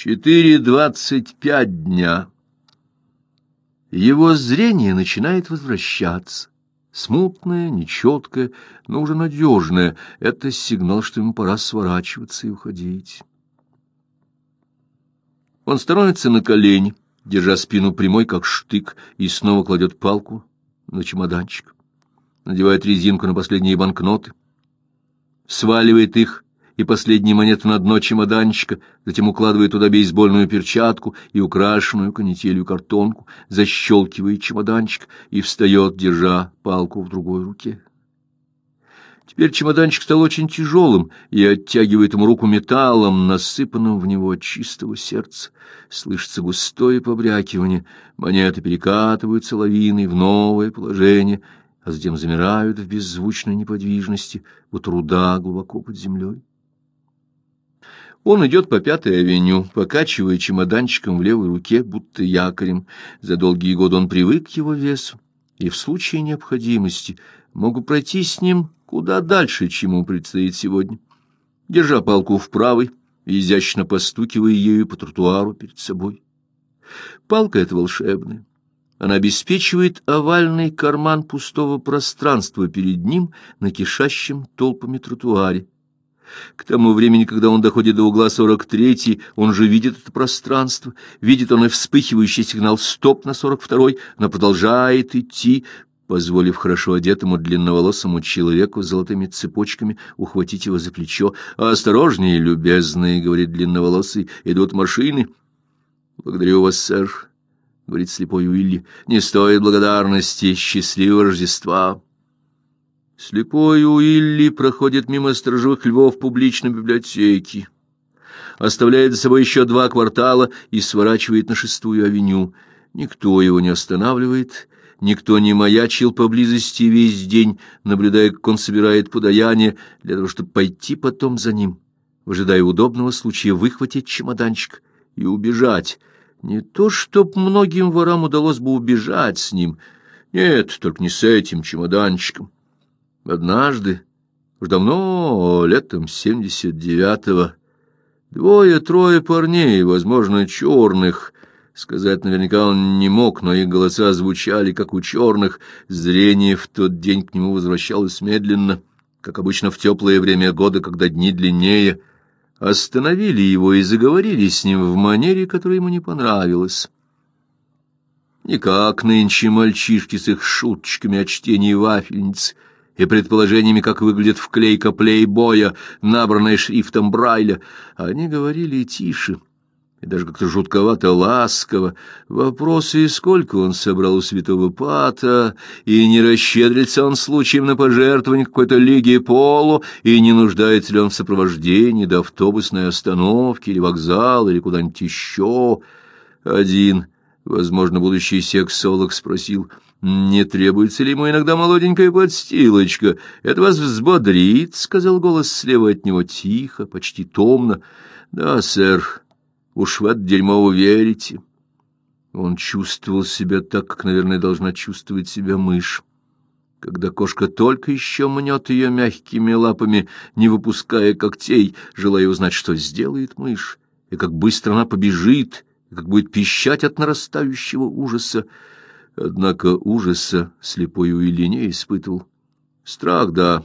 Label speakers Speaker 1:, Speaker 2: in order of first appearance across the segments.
Speaker 1: Четыре двадцать пять дня. Его зрение начинает возвращаться. Смутное, нечеткое, но уже надежное. Это сигнал, что ему пора сворачиваться и уходить. Он становится на колени, держа спину прямой, как штык, и снова кладет палку на чемоданчик. Надевает резинку на последние банкноты, сваливает их и последние монеты на дно чемоданчика, затем укладывает туда бейсбольную перчатку и украшенную канителью картонку, защелкивает чемоданчик и встает, держа палку в другой руке. Теперь чемоданчик стал очень тяжелым и оттягивает ему руку металлом, насыпанным в него от чистого сердца. Слышится густое побрякивание, монеты перекатываются лавиной в новое положение, а затем замирают в беззвучной неподвижности, у труда глубоко под землей. Он идет по Пятой авеню, покачивая чемоданчиком в левой руке, будто якорем. За долгие годы он привык к его весу, и в случае необходимости могу пройти с ним куда дальше, чем ему предстоит сегодня. Держа палку в правой, изящно постукивая ею по тротуару перед собой. Палка эта волшебная. Она обеспечивает овальный карман пустого пространства перед ним на кишащем толпами тротуаре. К тому времени, когда он доходит до угла 43-й, он же видит это пространство, видит он и вспыхивающий сигнал «стоп» на 42-й, но продолжает идти, позволив хорошо одетому длинноволосому человеку с золотыми цепочками ухватить его за плечо. «Осторожнее, любезные», — говорит длинноволосый, — «идут машины». «Благодарю вас, сэр», — говорит слепой Уилли, — «не стоит благодарности, счастливого Рождества». Слепой Уилли проходит мимо сторожевых львов публичной библиотеки, оставляет за собой еще два квартала и сворачивает на шестую авеню. Никто его не останавливает, никто не маячил поблизости весь день, наблюдая, как он собирает подаяние, для того, чтобы пойти потом за ним, выжидая удобного случая выхватить чемоданчик и убежать. Не то, чтоб многим ворам удалось бы убежать с ним, нет, только не с этим чемоданчиком. Однажды, уж давно, летом семьдесят девятого, двое-трое парней, возможно, черных, сказать наверняка он не мог, но их голоса звучали, как у черных, зрение в тот день к нему возвращалось медленно, как обычно в теплое время года, когда дни длиннее, остановили его и заговорили с ним в манере, которая ему не понравилась. Не как нынче мальчишки с их шуточками о чтении вафельниц — и предположениями, как выглядит вклейка плейбоя, набранная шрифтом Брайля. Они говорили тише и даже как-то жутковато ласково. Вопросы, сколько он собрал у святого Пата, и не расщедрится он случаем на пожертвование какой-то лиги полу, и не нуждается ли он в сопровождении до автобусной остановки или вокзала, или куда-нибудь еще. Один, возможно, будущий сексолог спросил — «Не требуется ли ему иногда молоденькая подстилочка? Это вас взбодрит», — сказал голос слева от него тихо, почти томно. «Да, сэр, уж в это дерьмо уверите». Он чувствовал себя так, как, наверное, должна чувствовать себя мышь. Когда кошка только еще мнет ее мягкими лапами, не выпуская когтей, желая узнать, что сделает мышь, и как быстро она побежит, и как будет пищать от нарастающего ужаса, Однако ужаса слепой Уилли не испытывал. Страх, да.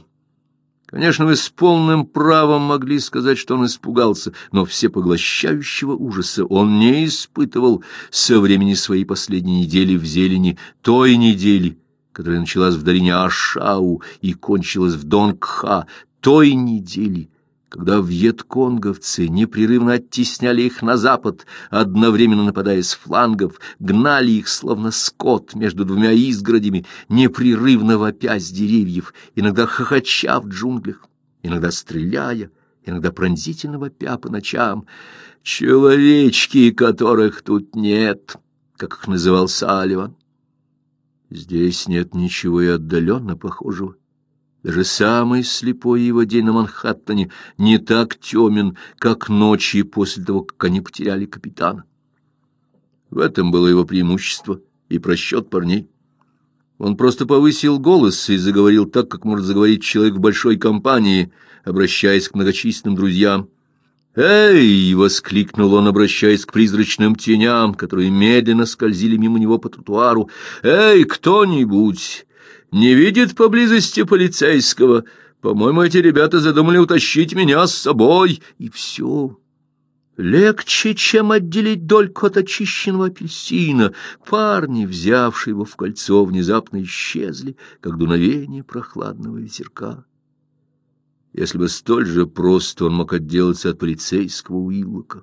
Speaker 1: Конечно, вы с полным правом могли сказать, что он испугался, но всепоглощающего ужаса он не испытывал со времени своей последней недели в зелени, той недели, которая началась в долине Ашау и кончилась в Донгха, той недели, когда вьетконговцы непрерывно оттесняли их на запад, одновременно нападая с флангов, гнали их, словно скот, между двумя изгородями, непрерывно вопя деревьев, иногда хохоча в джунглях, иногда стреляя, иногда пронзительно вопя по ночам. «Человечки, которых тут нет», как их называл Салливан. Здесь нет ничего и отдаленно похожего. Даже самый слепой его день на Манхэттене не так темен, как ночи после того, как они потеряли капитана. В этом было его преимущество и просчет парней. Он просто повысил голос и заговорил так, как может заговорить человек в большой компании, обращаясь к многочисленным друзьям. «Эй!» — воскликнул он, обращаясь к призрачным теням, которые медленно скользили мимо него по тротуару. «Эй, кто-нибудь! Не видит поблизости полицейского? По-моему, эти ребята задумали утащить меня с собой!» И все. Легче, чем отделить дольку от очищенного апельсина. Парни, взявшие его в кольцо, внезапно исчезли, как дуновение прохладного ветерка. Если бы столь же просто он мог отделаться от полицейского Уиллока.